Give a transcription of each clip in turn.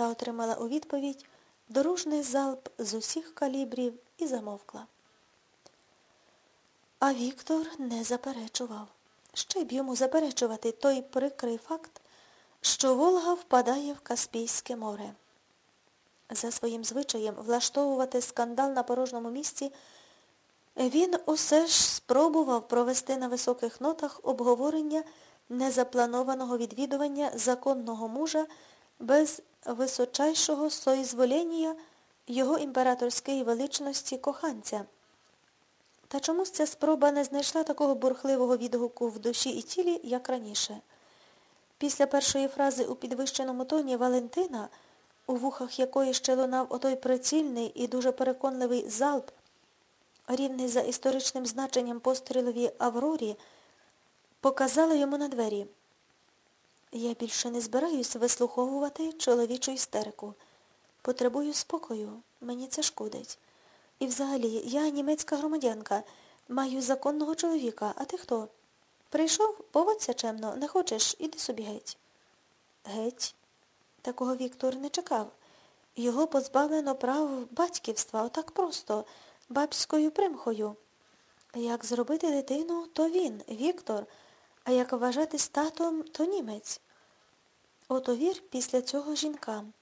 та отримала у відповідь дорожний залп з усіх калібрів і замовкла. А Віктор не заперечував. Ще б йому заперечувати той прикрий факт, що Волга впадає в Каспійське море. За своїм звичаєм влаштовувати скандал на порожньому місці, він усе ж спробував провести на високих нотах обговорення незапланованого відвідування законного мужа без височайшого соізволення його імператорської величності коханця. Та чомусь ця спроба не знайшла такого бурхливого відгуку в душі і тілі, як раніше. Після першої фрази у підвищеному тоні Валентина, у вухах якої ще лунав отой прицільний і дуже переконливий залп, рівний за історичним значенням пострілові Аврорі, показала йому на двері. Я більше не збираюсь вислуховувати чоловічу істерику. Потребую спокою, мені це шкодить. І взагалі, я німецька громадянка, маю законного чоловіка, а ти хто? Прийшов, поводься чемно, не хочеш, іди собі геть. Геть? Такого Віктор не чекав. Його позбавлено прав батьківства, отак просто, бабською примхою. Як зробити дитину, то він, Віктор, а як вважатись татом, то німець. Ото вір після цього жінкам.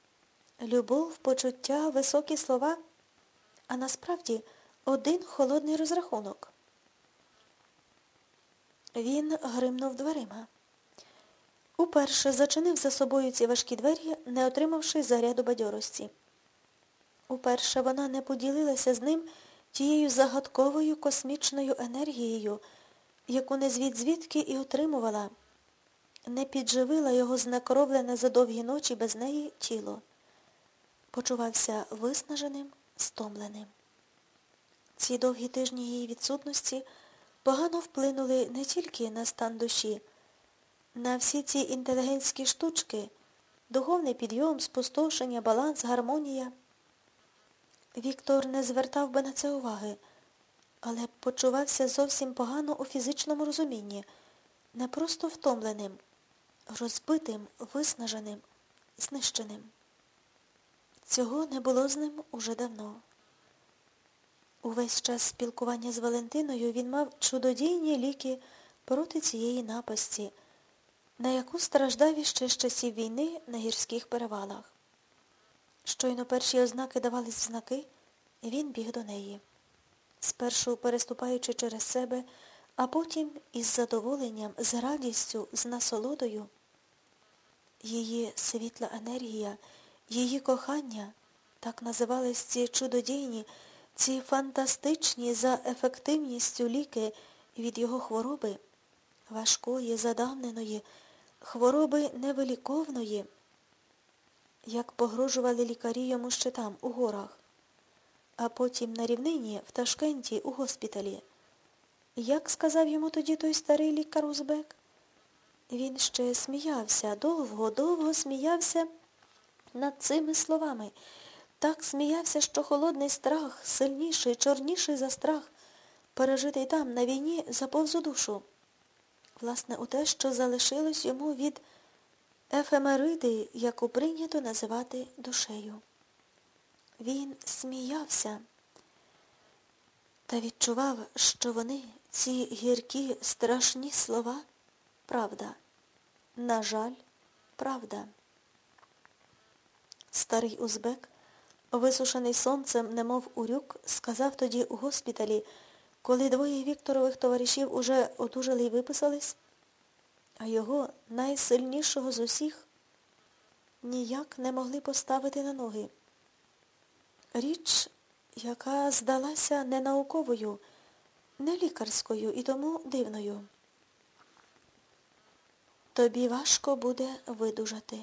Любов, почуття, високі слова, а насправді один холодний розрахунок. Він гримнув дверима. Уперше зачинив за собою ці важкі двері, не отримавши заряду бадьорості. Уперше вона не поділилася з ним тією загадковою космічною енергією, яку не звід звідки і отримувала, не підживила його знекровлене за довгі ночі без неї тіло. Почувався виснаженим, стомленим. Ці довгі тижні її відсутності погано вплинули не тільки на стан душі, на всі ці інтелігентські штучки, духовний підйом, спустошення, баланс, гармонія. Віктор не звертав би на це уваги, але почувався зовсім погано у фізичному розумінні, не просто втомленим, розбитим, виснаженим, знищеним. Цього не було з ним уже давно. Увесь час спілкування з Валентиною він мав чудодійні ліки проти цієї напасті, на яку страждав іще з часів війни на гірських перевалах. Щойно перші ознаки давались знаки, він біг до неї. Спершу переступаючи через себе, а потім із задоволенням, з радістю, з насолодою. Її світла енергія, її кохання, так називались ці чудодійні, ці фантастичні за ефективністю ліки від його хвороби, важкої, задавненої, хвороби невиліковної, як погрожували лікарі йому ще там, у горах, а потім на рівнині в Ташкенті у госпіталі. Як сказав йому тоді той старий лікар Узбек? Він ще сміявся, довго, довго сміявся над цими словами. Так сміявся, що холодний страх, сильніший, чорніший за страх, пережитий там, на війні, заповз у душу. Власне, у те, що залишилось йому від ефемериди, яку прийнято називати душею. Він сміявся та відчував, що вони, ці гіркі, страшні слова, правда. На жаль, правда. Старий узбек, висушений сонцем, немов урюк, сказав тоді у госпіталі, коли двоє Вікторових товаришів уже одужали і виписались, а його найсильнішого з усіх ніяк не могли поставити на ноги. Річ, яка здалася не науковою, не лікарською і тому дивною. Тобі важко буде видужати.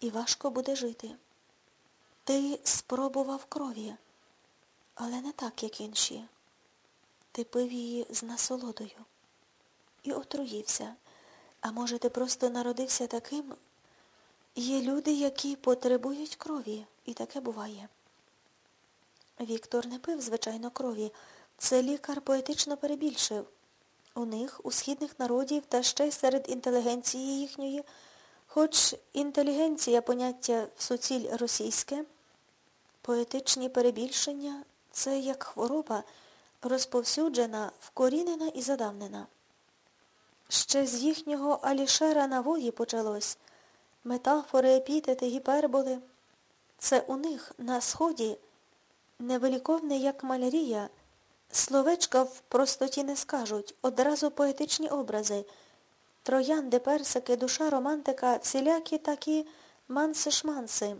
І важко буде жити. Ти спробував крові, але не так, як інші. Ти пив її з насолодою і отруївся. А може, ти просто народився таким? Є люди, які потребують крові, і таке буває. Віктор не пив, звичайно, крові. Це лікар поетично перебільшив. У них, у східних народів та ще й серед інтелігенції їхньої, Хоч інтелігенція поняття всуціль російське, поетичні перебільшення це як хвороба, розповсюджена, вкорінена і задавнена. Ще з їхнього Алішера Навої почалось метафори, епітети, гіперболи. Це у них на сході невиліковне, як малярія, словечка в простоті не скажуть, одразу поетичні образи. Троянди, персики, душа, романтика, всілякі такі манси-шманси.